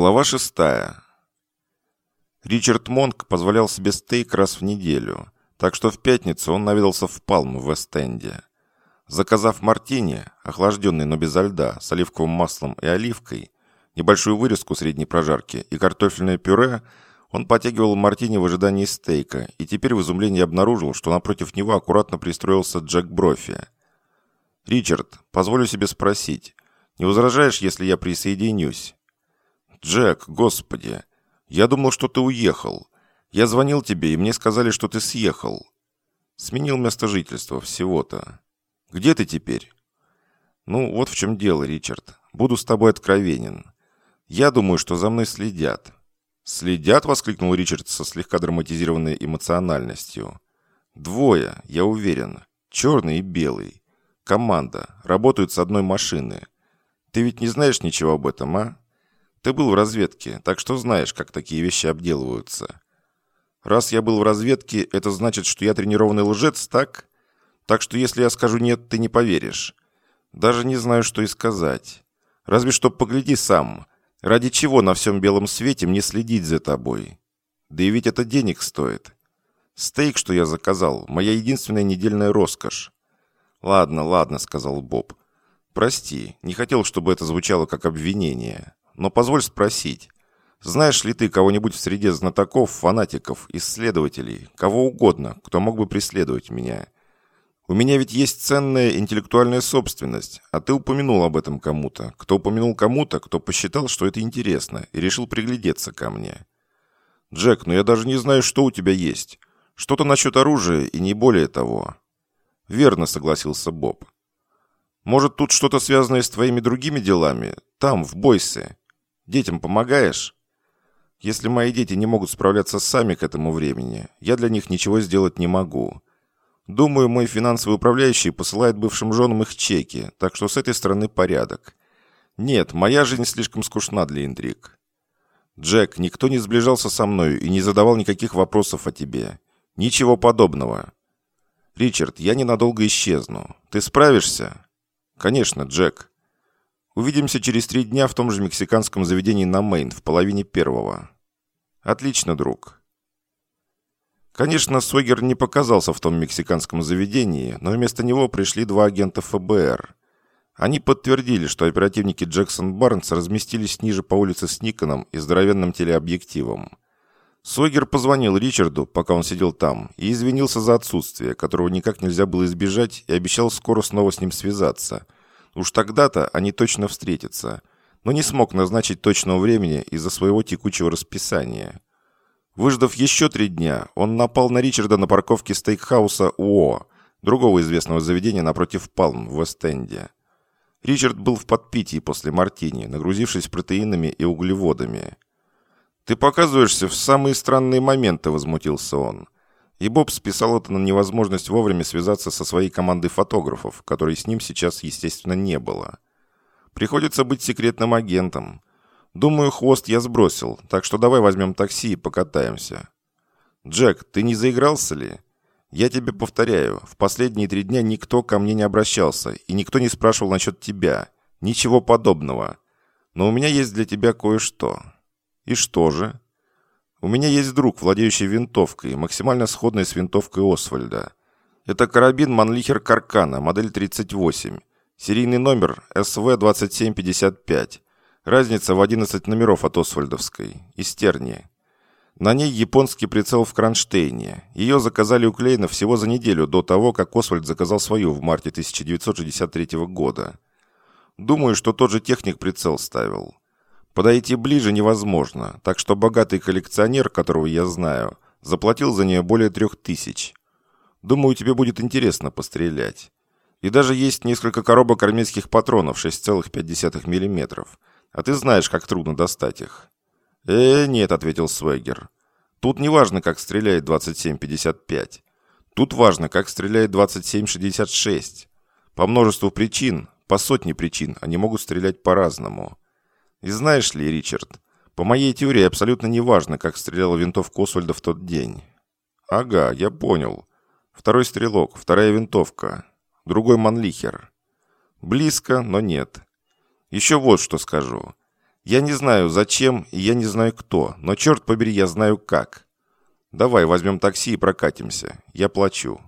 Глава шестая. Ричард Монк позволял себе стейк раз в неделю, так что в пятницу он наведался в Палм в Вест-Энде. Заказав мартини, охлажденный, но без льда, с оливковым маслом и оливкой, небольшую вырезку средней прожарки и картофельное пюре, он потягивал мартини в ожидании стейка и теперь в изумлении обнаружил, что напротив него аккуратно пристроился Джек Брофи. «Ричард, позволю себе спросить, не возражаешь, если я присоединюсь?» «Джек, господи! Я думал, что ты уехал. Я звонил тебе, и мне сказали, что ты съехал. Сменил место жительства, всего-то. Где ты теперь?» «Ну, вот в чем дело, Ричард. Буду с тобой откровенен. Я думаю, что за мной следят». «Следят?» — воскликнул Ричард со слегка драматизированной эмоциональностью. «Двое, я уверен. Черный и белый. Команда. Работают с одной машины. Ты ведь не знаешь ничего об этом, а?» Ты был в разведке, так что знаешь, как такие вещи обделываются. Раз я был в разведке, это значит, что я тренированный лжец, так? Так что если я скажу «нет», ты не поверишь. Даже не знаю, что и сказать. Разве что погляди сам. Ради чего на всем белом свете мне следить за тобой? Да и ведь это денег стоит. Стейк, что я заказал, моя единственная недельная роскошь. «Ладно, ладно», — сказал Боб. «Прости, не хотел, чтобы это звучало как обвинение. Но позволь спросить, знаешь ли ты кого-нибудь в среде знатоков, фанатиков, исследователей, кого угодно, кто мог бы преследовать меня? У меня ведь есть ценная интеллектуальная собственность, а ты упомянул об этом кому-то, кто упомянул кому-то, кто посчитал, что это интересно, и решил приглядеться ко мне. Джек, ну я даже не знаю, что у тебя есть. Что-то насчет оружия и не более того. Верно, согласился Боб. Может, тут что-то связанное с твоими другими делами? Там, в Бойсе. Детям помогаешь? Если мои дети не могут справляться сами к этому времени, я для них ничего сделать не могу. Думаю, мой финансовый управляющий посылает бывшим женам их чеки, так что с этой стороны порядок. Нет, моя жизнь слишком скучна для интриг. Джек, никто не сближался со мной и не задавал никаких вопросов о тебе. Ничего подобного. Ричард, я ненадолго исчезну. Ты справишься? Конечно, Джек. Увидимся через три дня в том же мексиканском заведении на Мейн в половине первого. Отлично, друг. Конечно, Сойгер не показался в том мексиканском заведении, но вместо него пришли два агента ФБР. Они подтвердили, что оперативники Джексон Барнс разместились ниже по улице с Никоном и здоровенным телеобъективом. Сойгер позвонил Ричарду, пока он сидел там, и извинился за отсутствие, которого никак нельзя было избежать, и обещал скоро снова с ним связаться – Уж тогда-то они точно встретятся, но не смог назначить точного времени из-за своего текучего расписания. Выждав еще три дня, он напал на Ричарда на парковке стейкхауса УО, другого известного заведения напротив Палм в Вест-Энде. Ричард был в подпитии после мартини, нагрузившись протеинами и углеводами. «Ты показываешься в самые странные моменты», — возмутился он. И Боб списал это на невозможность вовремя связаться со своей командой фотографов, которой с ним сейчас, естественно, не было. Приходится быть секретным агентом. Думаю, хвост я сбросил, так что давай возьмем такси и покатаемся. Джек, ты не заигрался ли? Я тебе повторяю, в последние три дня никто ко мне не обращался, и никто не спрашивал насчет тебя. Ничего подобного. Но у меня есть для тебя кое-что. И что же? У меня есть друг, владеющий винтовкой, максимально сходной с винтовкой Освальда. Это карабин Манлихер Каркана, модель 38. Серийный номер СВ-2755. Разница в 11 номеров от Освальдовской. Из тернии. На ней японский прицел в кронштейне. Ее заказали у Клейна всего за неделю до того, как Освальд заказал свою в марте 1963 года. Думаю, что тот же техник прицел ставил. Подойти ближе невозможно, так что богатый коллекционер, которого я знаю, заплатил за нее более трех тысяч. Думаю, тебе будет интересно пострелять. И даже есть несколько коробок армейских патронов 6,5 мм. А ты знаешь, как трудно достать их. «Э, нет», — ответил Свегер. «Тут не важно, как стреляет 27,55. Тут важно, как стреляет 27,66. По множеству причин, по сотне причин, они могут стрелять по-разному. И знаешь ли, Ричард, по моей теории абсолютно не важно, как стреляла винтовка Освальда в тот день. Ага, я понял. Второй стрелок, вторая винтовка. Другой манлихер. Близко, но нет. Еще вот что скажу. Я не знаю, зачем, и я не знаю, кто, но, черт побери, я знаю, как. Давай, возьмем такси и прокатимся. Я плачу».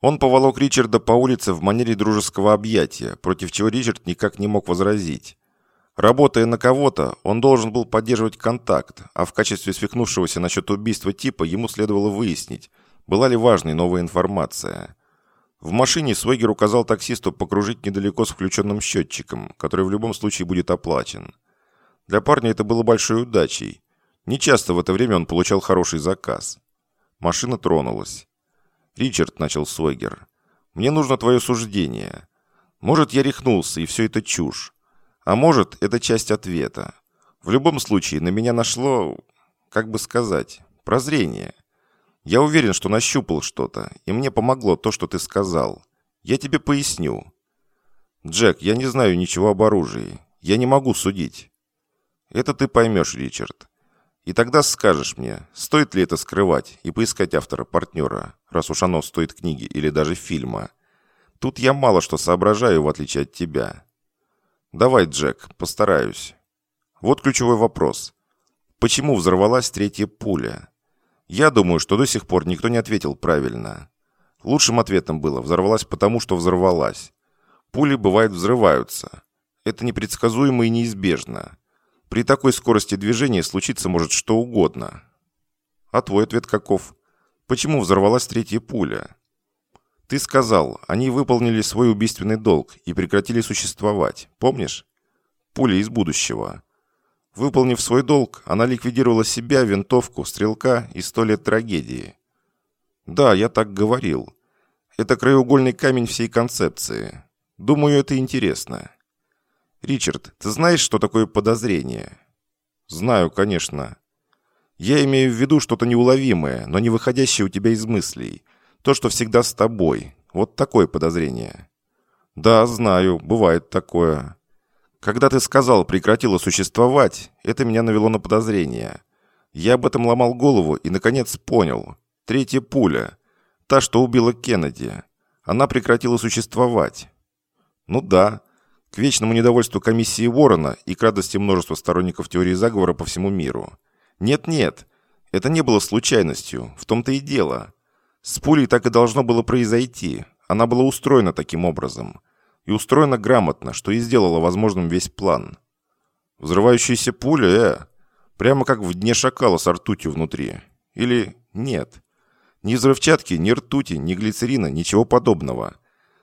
Он поволок Ричарда по улице в манере дружеского объятия, против чего Ричард никак не мог возразить. Работая на кого-то, он должен был поддерживать контакт, а в качестве свихнувшегося насчет убийства типа ему следовало выяснить, была ли важной новая информация. В машине Свегер указал таксисту покружить недалеко с включенным счетчиком, который в любом случае будет оплачен. Для парня это было большой удачей. Нечасто в это время он получал хороший заказ. Машина тронулась. «Ричард», — начал Свегер, — «мне нужно твое суждение. Может, я рехнулся, и все это чушь. А может, это часть ответа. В любом случае, на меня нашло, как бы сказать, прозрение. Я уверен, что нащупал что-то, и мне помогло то, что ты сказал. Я тебе поясню. Джек, я не знаю ничего об оружии. Я не могу судить. Это ты поймешь, Ричард. И тогда скажешь мне, стоит ли это скрывать и поискать автора-партнера, раз уж оно стоит книги или даже фильма. Тут я мало что соображаю, в отличие от тебя. «Давай, Джек, постараюсь». Вот ключевой вопрос. Почему взорвалась третья пуля? Я думаю, что до сих пор никто не ответил правильно. Лучшим ответом было «взорвалась потому, что взорвалась». Пули, бывает, взрываются. Это непредсказуемо и неизбежно. При такой скорости движения случиться может что угодно. А твой ответ каков? Почему взорвалась третья пуля? Ты сказал, они выполнили свой убийственный долг и прекратили существовать. Помнишь? Пуля из будущего. Выполнив свой долг, она ликвидировала себя, винтовку, стрелка и сто лет трагедии. Да, я так говорил. Это краеугольный камень всей концепции. Думаю, это интересно. Ричард, ты знаешь, что такое подозрение? Знаю, конечно. Я имею в виду что-то неуловимое, но не выходящее у тебя из мыслей – то, что всегда с тобой. Вот такое подозрение. Да, знаю, бывает такое. Когда ты сказал «прекратила существовать», это меня навело на подозрение. Я об этом ломал голову и, наконец, понял. Третья пуля. Та, что убила Кеннеди. Она прекратила существовать. Ну да. К вечному недовольству комиссии Уоррена и к радости множества сторонников теории заговора по всему миру. Нет-нет, это не было случайностью, в том-то и дело. С пулей так и должно было произойти. Она была устроена таким образом. И устроена грамотно, что и сделала возможным весь план. Взрывающаяся пуля, э, прямо как в дне шакала с ртутью внутри. Или нет. Ни взрывчатки, ни ртути, ни глицерина, ничего подобного.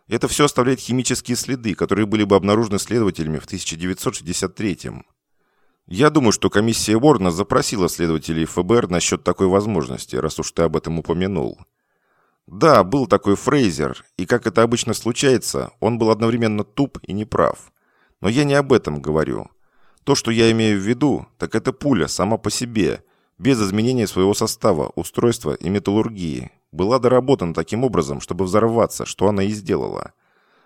Это все оставляет химические следы, которые были бы обнаружены следователями в 1963 -м. Я думаю, что комиссия Уорна запросила следователей ФБР насчет такой возможности, раз уж ты об этом упомянул. Да, был такой Фрейзер, и как это обычно случается, он был одновременно туп и неправ. Но я не об этом говорю. То, что я имею в виду, так это пуля сама по себе, без изменения своего состава, устройства и металлургии, была доработана таким образом, чтобы взорваться, что она и сделала.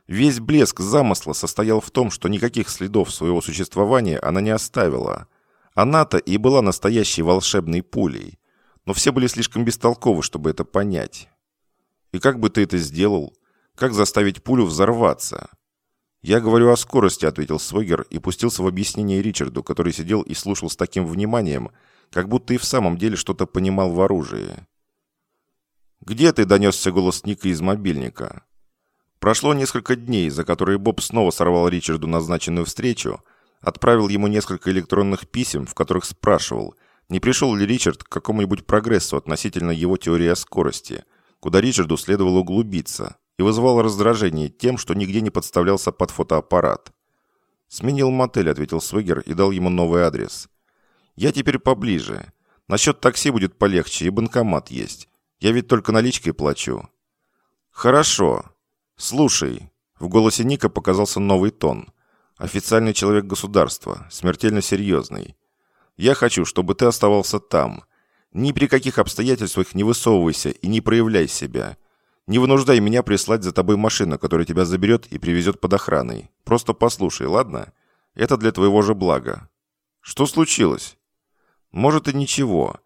Весь блеск замысла состоял в том, что никаких следов своего существования она не оставила. Она-то и была настоящей волшебной пулей. Но все были слишком бестолковы, чтобы это понять. И как бы ты это сделал? Как заставить пулю взорваться? Я говорю о скорости, ответил Свегер и пустился в объяснение Ричарду, который сидел и слушал с таким вниманием, как будто и в самом деле что-то понимал в оружии. «Где ты?» – донесся голос Ника из мобильника. Прошло несколько дней, за которые Боб снова сорвал Ричарду назначенную встречу, отправил ему несколько электронных писем, в которых спрашивал, не пришел ли Ричард к какому-нибудь прогрессу относительно его теории о скорости – куда Ричарду следовало углубиться, и вызывало раздражение тем, что нигде не подставлялся под фотоаппарат. «Сменил мотель», — ответил Свегер и дал ему новый адрес. «Я теперь поближе. Насчет такси будет полегче, и банкомат есть. Я ведь только наличкой плачу». «Хорошо. Слушай». В голосе Ника показался новый тон. «Официальный человек государства, смертельно серьезный. Я хочу, чтобы ты оставался там. Ни при каких обстоятельствах не высовывайся и не проявляй себя. Не вынуждай меня прислать за тобой машину, которая тебя заберет и привезет под охраной. Просто послушай, ладно? Это для твоего же блага. Что случилось? Может и ничего.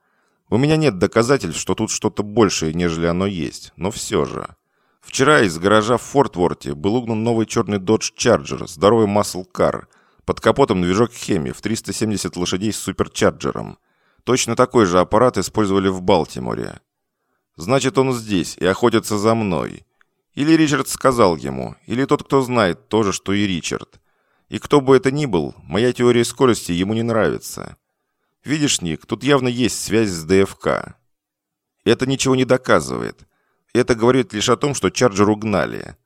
У меня нет доказательств, что тут что-то большее, нежели оно есть, но все же. Вчера из гаража в Фортворте был угнан новый черный Dodge Charger, здоровый масл-кар, Под капотом движок Хеми в 370 лошадей с суперчарджером. Точно такой же аппарат использовали в Балтиморе. Значит, он здесь и охотится за мной. Или Ричард сказал ему, или тот, кто знает то же, что и Ричард. И кто бы это ни был, моя теория скорости ему не нравится. Видишь, Ник, тут явно есть связь с ДФК. Это ничего не доказывает. Это говорит лишь о том, что Чарджер угнали.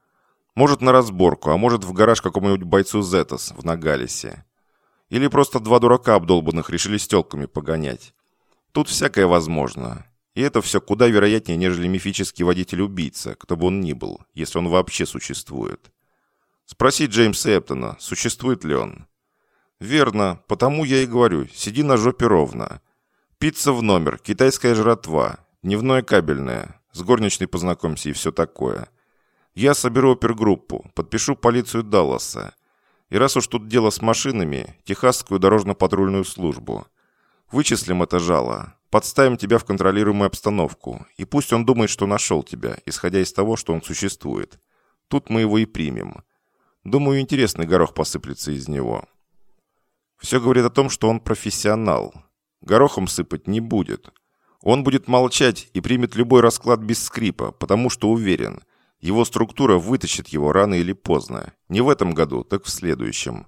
Может, на разборку, а может, в гараж какому-нибудь бойцу Зетос в Нагалисе. Или просто два дурака обдолбанных решили с телками погонять. Тут всякое возможно. И это все куда вероятнее, нежели мифический водитель-убийца, кто бы он ни был, если он вообще существует. Спроси Джеймса Эптона, существует ли он. Верно, потому я и говорю, сиди на жопе ровно. Пицца в номер, китайская жратва, дневное кабельное, с горничной познакомься и все такое. Я соберу опергруппу, подпишу полицию Далласа. И раз уж тут дело с машинами, Техасскую дорожно-патрульную службу. Вычислим это жало, подставим тебя в контролируемую обстановку, и пусть он думает, что нашел тебя, исходя из того, что он существует. Тут мы его и примем. Думаю, интересный горох посыплется из него. Все говорит о том, что он профессионал. Горохом сыпать не будет. Он будет молчать и примет любой расклад без скрипа, потому что уверен – его структура вытащит его рано или поздно. Не в этом году, так в следующем.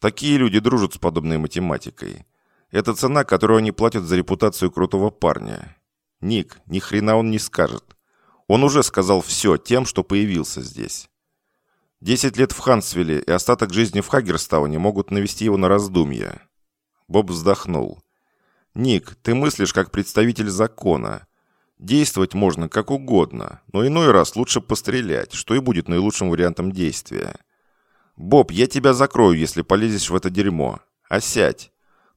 Такие люди дружат с подобной математикой. Это цена, которую они платят за репутацию крутого парня. Ник, ни хрена он не скажет. Он уже сказал все тем, что появился здесь. Десять лет в Хансвилле и остаток жизни в Хагерстауне могут навести его на раздумья. Боб вздохнул. «Ник, ты мыслишь как представитель закона. Действовать можно как угодно, но иной раз лучше пострелять, что и будет наилучшим вариантом действия. «Боб, я тебя закрою, если полезешь в это дерьмо. А сядь.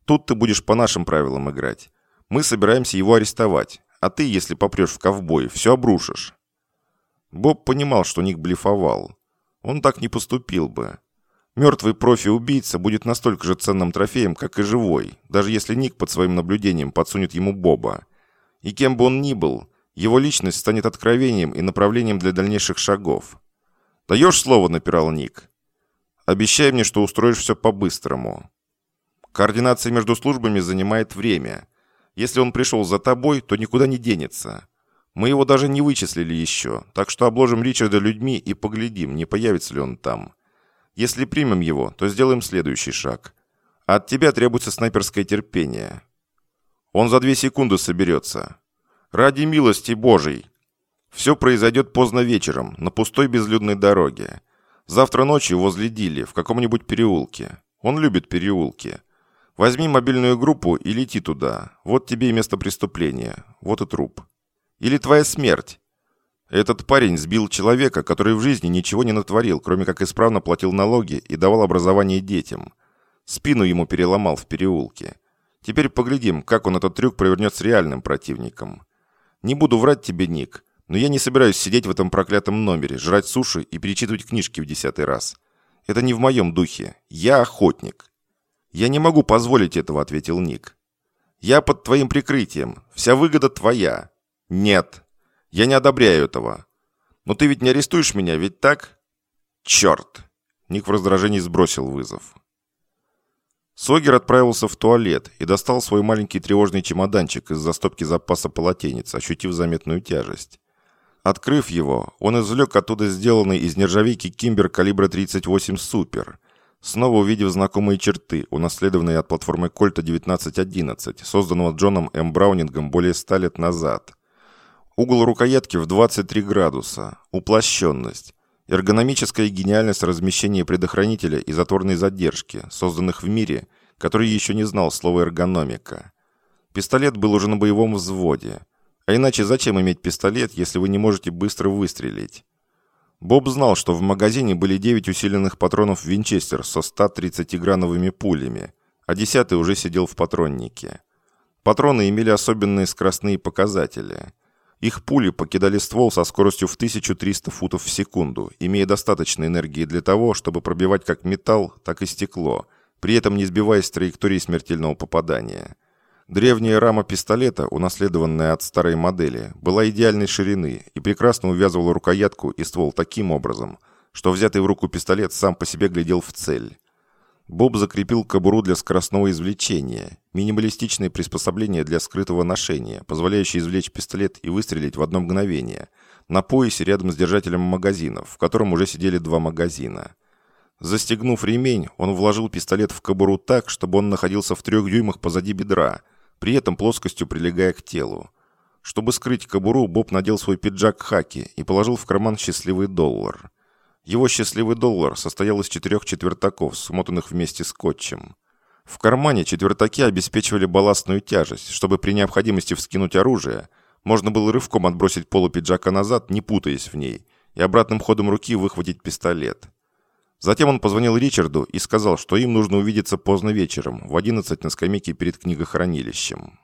Тут ты будешь по нашим правилам играть. Мы собираемся его арестовать, а ты, если попрешь в ковбой, все обрушишь». Боб понимал, что Ник блефовал. Он так не поступил бы. Мертвый профи-убийца будет настолько же ценным трофеем, как и живой, даже если Ник под своим наблюдением подсунет ему Боба. И кем бы он ни был, его личность станет откровением и направлением для дальнейших шагов. «Даешь слово?» – напирал Ник. «Обещай мне, что устроишь все по-быстрому». Координация между службами занимает время. Если он пришел за тобой, то никуда не денется. Мы его даже не вычислили еще, так что обложим Ричарда людьми и поглядим, не появится ли он там. Если примем его, то сделаем следующий шаг. От тебя требуется снайперское терпение. Он за две секунды соберется. Ради милости Божией. Все произойдет поздно вечером, на пустой безлюдной дороге. Завтра ночью возле Дили, в каком-нибудь переулке. Он любит переулки. Возьми мобильную группу и лети туда. Вот тебе и место преступления. Вот и труп. Или твоя смерть. Этот парень сбил человека, который в жизни ничего не натворил, кроме как исправно платил налоги и давал образование детям. Спину ему переломал в переулке. Теперь поглядим, как он этот трюк провернет с реальным противником. Не буду врать тебе, Ник, но я не собираюсь сидеть в этом проклятом номере, жрать суши и перечитывать книжки в десятый раз. Это не в моем духе. Я охотник. Я не могу позволить этого, ответил Ник. Я под твоим прикрытием. Вся выгода твоя. Нет. Я не одобряю этого. Но ты ведь не арестуешь меня, ведь так? Черт. Ник в раздражении сбросил вызов. Согер отправился в туалет и достал свой маленький тревожный чемоданчик из застопки запаса полотенец, ощутив заметную тяжесть. Открыв его, он извлек оттуда сделанный из нержавейки Кимбер калибра 38 Супер, снова увидев знакомые черты, унаследованные от платформы Кольта 1911, созданного Джоном М. Браунингом более ста лет назад. Угол рукоятки в 23 градуса, уплощенность, Эргономическая гениальность размещения предохранителя и затворной задержки, созданных в мире, который еще не знал слова эргономика. Пистолет был уже на боевом взводе. А иначе зачем иметь пистолет, если вы не можете быстро выстрелить? Боб знал, что в магазине были 9 усиленных патронов Винчестер со 130-грановыми пулями, а 10 уже сидел в патроннике. Патроны имели особенные скоростные показатели. Их пули покидали ствол со скоростью в 1300 футов в секунду, имея достаточно энергии для того, чтобы пробивать как металл, так и стекло, при этом не сбиваясь с траектории смертельного попадания. Древняя рама пистолета, унаследованная от старой модели, была идеальной ширины и прекрасно увязывала рукоятку и ствол таким образом, что взятый в руку пистолет сам по себе глядел в цель. Боб закрепил кобуру для скоростного извлечения, минималистичное приспособление для скрытого ношения, позволяющее извлечь пистолет и выстрелить в одно мгновение, на поясе рядом с держателем магазинов, в котором уже сидели два магазина. Застегнув ремень, он вложил пистолет в кобуру так, чтобы он находился в трех дюймах позади бедра, при этом плоскостью прилегая к телу. Чтобы скрыть кобуру, Боб надел свой пиджак хаки и положил в карман счастливый доллар. Его счастливый доллар состоял из четырех четвертаков, смотанных вместе скотчем. В кармане четвертаки обеспечивали балластную тяжесть, чтобы при необходимости вскинуть оружие, можно было рывком отбросить полу пиджака назад, не путаясь в ней, и обратным ходом руки выхватить пистолет. Затем он позвонил Ричарду и сказал, что им нужно увидеться поздно вечером, в 11 на скамейке перед книгохранилищем.